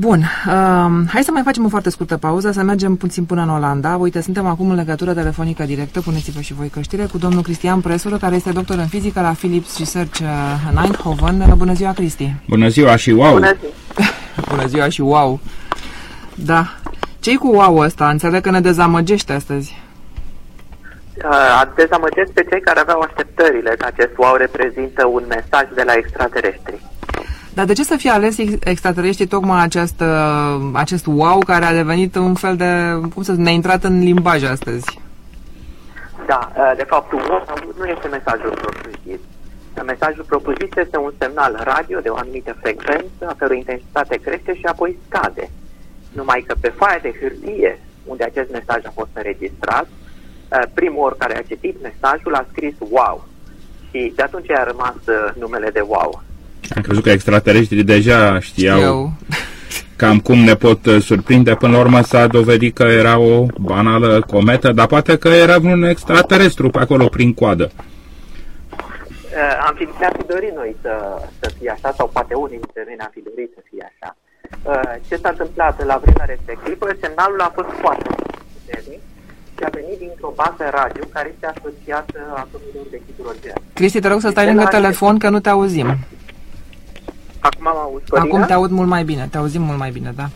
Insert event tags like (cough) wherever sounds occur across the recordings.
Bun, uh, hai să mai facem o foarte scurtă pauză, să mergem puțin până în Olanda. Uite, suntem acum în legătură telefonică directă, puneți-vă și voi căștire, cu domnul Cristian Presură, care este doctor în fizică la Philips Research uh, în Eindhoven. Bună ziua, Cristi! Bună ziua și wow! Bună ziua! (laughs) Bună ziua și wow! Da. Ce-i cu wow ăsta? Înțeleg că ne dezamăgește astăzi. Uh, dezamăgesc pe cei care aveau așteptările că acest wow reprezintă un mesaj de la extraterestri. Dar de ce să fie ales extraterestri tocmai acest, uh, acest wow care a devenit un fel de, cum să zic, ne-a intrat în limbaj astăzi? Da, uh, de fapt, wow nu este mesajul propriu-zis. Mesajul propriu-zis este un semnal radio de o anumită frecvență, a cărui intensitate crește și apoi scade. Numai că pe foaia de hârtie, unde acest mesaj a fost înregistrat, uh, primul ori care a citit mesajul a scris wow. Și de atunci a rămas numele de wow. Am crezut că extraterestrii deja știau Eu. cam cum ne pot uh, surprinde. Până la urmă s-a dovedit că era o banală cometă, dar poate că era un extraterestru pe acolo prin coadă. Uh, am fi, ne-am fi dorit noi să, să fie așa, sau poate unii dintre noi ne-am fi dorit să fie așa. Uh, ce s-a întâmplat la vremea respectivă? Semnalul a fost foarte puternic și a venit dintr-o bază radio care este asociată atomilor de hidrogen. Cristi, te rog să stai lângă telefon, că nu te auzim. Acum am auzit, Corina? Acum te aud mult mai bine, te auzim mult mai bine, da.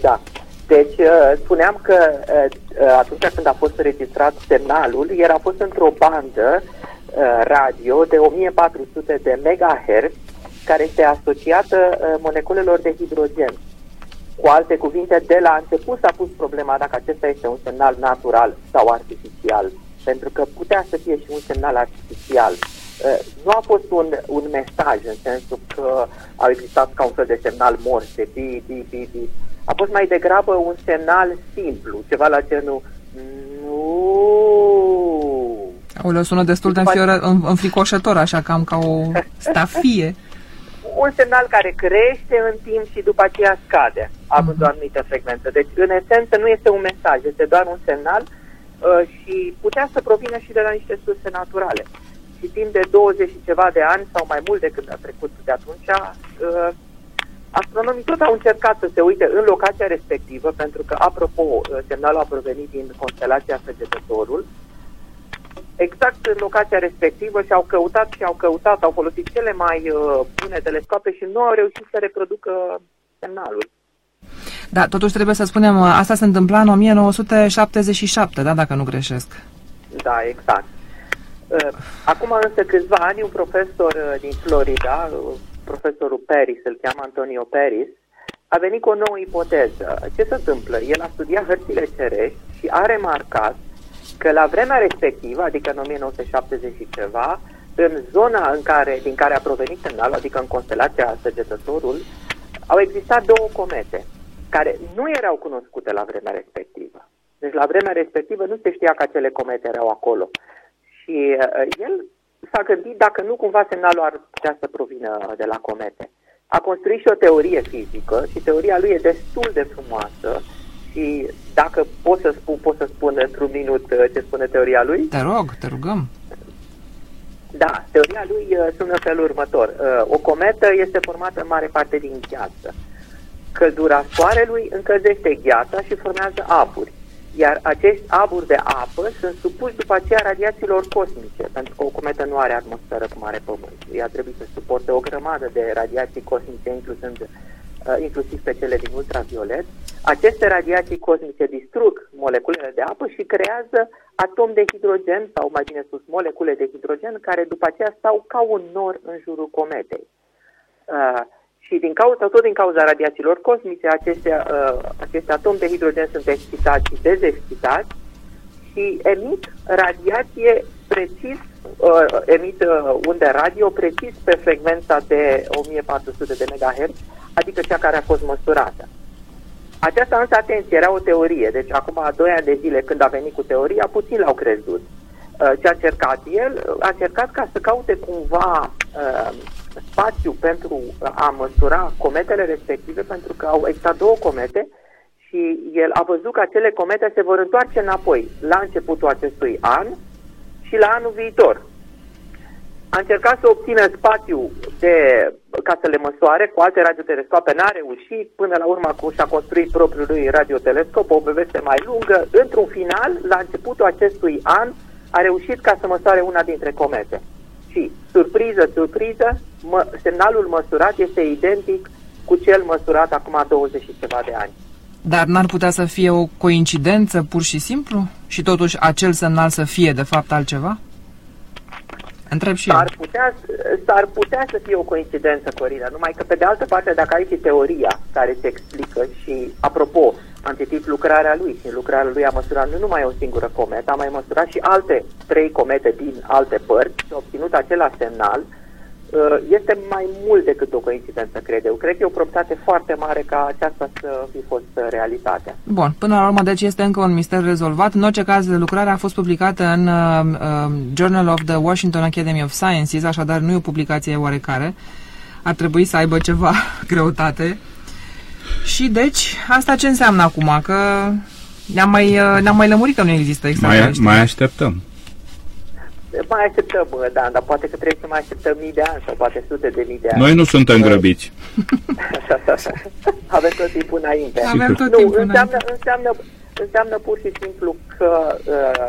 Da. Deci, uh, spuneam că uh, uh, atunci când a fost înregistrat semnalul, el a fost într-o bandă radio de 1400 de MHz, care este asociată moleculelor de hidrogen. Cu alte cuvinte, de la început s-a pus problema dacă acesta este un semnal natural sau artificial, pentru că putea să fie și un semnal artificial. Eh, nu a fost un, un mesaj în sensul că au existat ca un fel de semnal morse, bi, bi, bi, bi. A fost mai degrabă un semnal simplu, ceva la genul nu. Aoleu, sună destul de înfioră, înfricoșător, așa, cam ca o stafie. (laughs) un semnal care crește în timp și după aceea scade, având uh-huh. o anumită frecvență. Deci, în esență, nu este un mesaj, este doar un semnal uh, și putea să provină și de la niște surse naturale și timp de 20 și ceva de ani sau mai mult decât a trecut de atunci, uh, astronomii tot au încercat să se uite în locația respectivă, pentru că, apropo, uh, semnalul a provenit din constelația Săgetătorul, exact în locația respectivă și au căutat și au căutat, au folosit cele mai uh, bune telescoape și nu au reușit să reproducă semnalul. Da, totuși trebuie să spunem, asta se întâmpla în 1977, da, dacă nu greșesc. Da, exact. Uh, acum însă câțiva ani, un profesor uh, din Florida, uh, profesorul Paris, îl cheamă Antonio Paris, a venit cu o nouă ipoteză. Ce se întâmplă? El a studiat hărțile cerești și a remarcat că la vremea respectivă, adică în 1970 și ceva, în zona în care, din care a provenit semnalul, adică în constelația Săgetătorul, au existat două comete care nu erau cunoscute la vremea respectivă. Deci la vremea respectivă nu se știa că acele comete erau acolo. Și uh, el s-a gândit dacă nu cumva semnalul ar putea să provină de la comete. A construit și o teorie fizică și teoria lui e destul de frumoasă și dacă pot să spun, pot să spun într-un minut uh, ce spune teoria lui? Te rog, te rugăm. Da, teoria lui uh, sună felul următor. O cometă este formată în mare parte din gheață. Căldura soarelui încălzește gheața și formează aburi iar acești aburi de apă sunt supuși după aceea radiațiilor cosmice, pentru că o cometă nu are atmosferă cum are Pământul. Ea trebuie să suporte o grămadă de radiații cosmice, inclusând, uh, inclusiv pe cele din ultraviolet. Aceste radiații cosmice distrug moleculele de apă și creează atomi de hidrogen, sau mai bine spus molecule de hidrogen, care după aceea stau ca un nor în jurul cometei. Uh, și din cauza, tot din cauza radiațiilor cosmice, aceste, uh, aceste atomi de hidrogen sunt excitați și dezexcitați și emit radiație precis, uh, emit uh, unde radio precis pe frecvența de 1400 de MHz, adică cea care a fost măsurată. Aceasta însă, atenție, era o teorie, deci acum a doi ani de zile când a venit cu teoria, puțin l-au crezut. Uh, ce a încercat el? A încercat ca să caute cumva uh, spațiu pentru a măsura cometele respective, pentru că au existat două comete și el a văzut că acele comete se vor întoarce înapoi la începutul acestui an și la anul viitor. A încercat să obțină spațiu de ca să le măsoare cu alte radiotelescoape, n-a reușit, până la urmă și-a construit propriul lui radiotelescop, o poveste mai lungă. Într-un final, la începutul acestui an, a reușit ca să măsoare una dintre comete. Și, surpriză, surpriză, mă, semnalul măsurat este identic cu cel măsurat acum 20 și ceva de ani. Dar n-ar putea să fie o coincidență pur și simplu? Și totuși acel semnal să fie de fapt altceva? Întreb și s-ar putea, s-ar putea să fie o coincidență, Corina, numai că pe de altă parte, dacă ai și teoria care te explică și, apropo, am citit lucrarea lui și în lucrarea lui a măsurat nu numai o singură cometă, a mai măsurat și alte trei comete din alte părți și a obținut același semnal, uh, este mai mult decât o coincidență, cred eu. Cred că e o probabilitate foarte mare ca aceasta să fi fost realitatea. Bun, până la urmă, deci este încă un mister rezolvat. În orice caz, lucrarea a fost publicată în uh, uh, Journal of the Washington Academy of Sciences, așadar nu e o publicație oarecare. Ar trebui să aibă ceva (laughs) greutate. Și deci, asta ce înseamnă acum? Că ne-am mai, uh, ne-am mai lămurit că nu există mai, mai așteptăm. Mai așteptăm, da, dar poate că trebuie să mai așteptăm mii de ani sau poate sute de mii de ani. Noi nu suntem grăbiți. (laughs) Avem tot timpul înainte. Avem tot timpul nu, înseamnă, înseamnă, înseamnă pur și simplu că uh,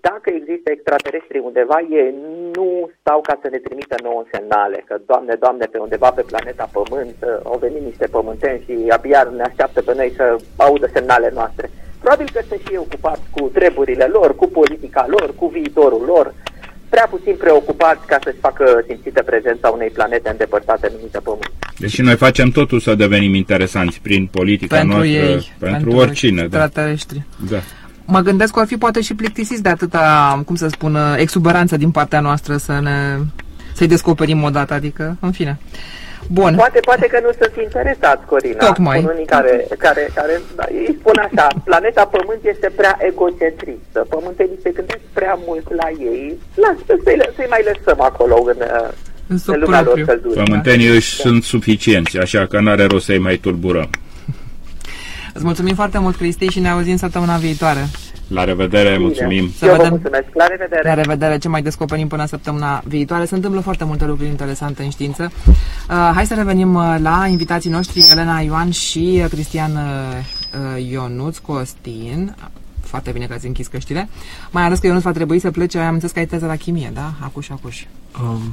dacă există extraterestri undeva, ei nu stau ca să ne trimită nouă semnale, că, Doamne, Doamne, pe undeva pe planeta Pământ uh, au venit niște pământenși și abia ne așteaptă pe noi să audă semnale noastre. Probabil că sunt și ei ocupați cu treburile lor, cu politica lor, cu viitorul lor, prea puțin preocupați ca să-și facă simțită prezența unei planete îndepărtate numită Pământ. Deci noi facem totul să devenim interesanți prin politica pentru noastră, ei, pentru, pentru oricine. Da. Da mă gândesc că ar fi poate și plictisiți de atâta, cum să spun, exuberanță din partea noastră să ne, să-i descoperim odată, adică, în fine. Bun. Poate, poate că nu sunt interesați, Corina. Tocmai. Spun unii care, care, care da, ei spun așa, planeta Pământ este prea egocentristă. Pământenii se gândesc prea mult la ei. Lasă, să-i, să mai lăsăm acolo în, în, în lumea lor căldură. Pământenii își da. sunt suficienți, așa că n-are rost să-i mai tulburăm. Îți mulțumim foarte mult, Cristi, și ne auzim săptămâna viitoare. La revedere, Bine. mulțumim. Să Eu vedem. mulțumesc. La revedere. La revedere. Ce mai descoperim până săptămâna viitoare? Se întâmplă foarte multe lucruri interesante în știință. Uh, hai să revenim uh, la invitații noștri, Elena Ioan și uh, Cristian uh, Ionuț Costin. Foarte bine că ați închis căștile. Mai ales că Ionuț va trebui să plece, am înțeles că ai teză la chimie, da? Acuș, acuș. Um,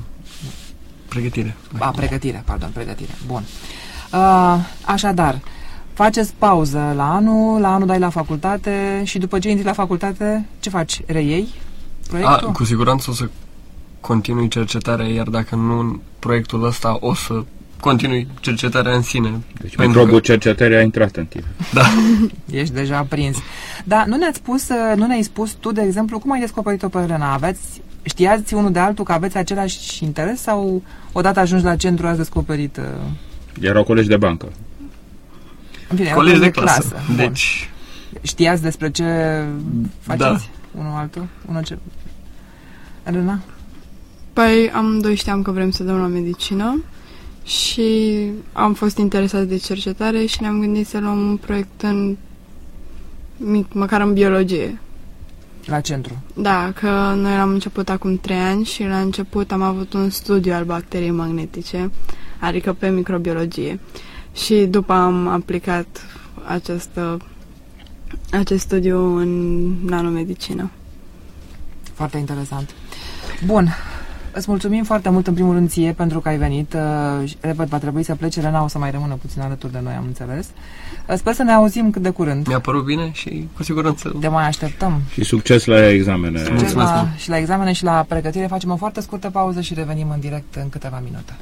pregătire. A, pregătire, pardon, pregătire. Bun. Uh, așadar, faceți pauză la anul, la anul dai la facultate și după ce intri la facultate, ce faci? Reiei proiectul? A, cu siguranță o să continui cercetarea, iar dacă nu proiectul ăsta, o să continui cercetarea în sine. Deci microbul că... cercetării a intrat în tine. Da. (laughs) Ești deja prins. Dar nu ne-ați spus, nu ne-ai spus tu, de exemplu, cum ai descoperit-o pe Elena? Aveți, știați unul de altul că aveți același interes sau odată ajungi la centru ați descoperit... Uh... Erau colegi de bancă. În fine, colegi de clasă. clasă. Deci... Știați despre ce faceți? Da. Unul altul? Unul ce... Elena? Păi amândoi știam că vrem să dăm la medicină și am fost interesați de cercetare și ne-am gândit să luăm un proiect în mic, măcar în biologie. La centru? Da, că noi am început acum trei ani și la început am avut un studiu al bacteriei magnetice, adică pe microbiologie. Și după am aplicat această, acest studiu în nanomedicină. Foarte interesant. Bun, Îți mulțumim foarte mult în primul rând ție pentru că ai venit. Uh, repet, va trebui să plece, Lena o să mai rămână puțin alături de noi, am înțeles. Uh, sper să ne auzim cât de curând. Mi-a părut bine și cu siguranță... Te mai așteptăm. Și succes la examene. Succes la, și la examene și la pregătire. Facem o foarte scurtă pauză și revenim în direct în câteva minute.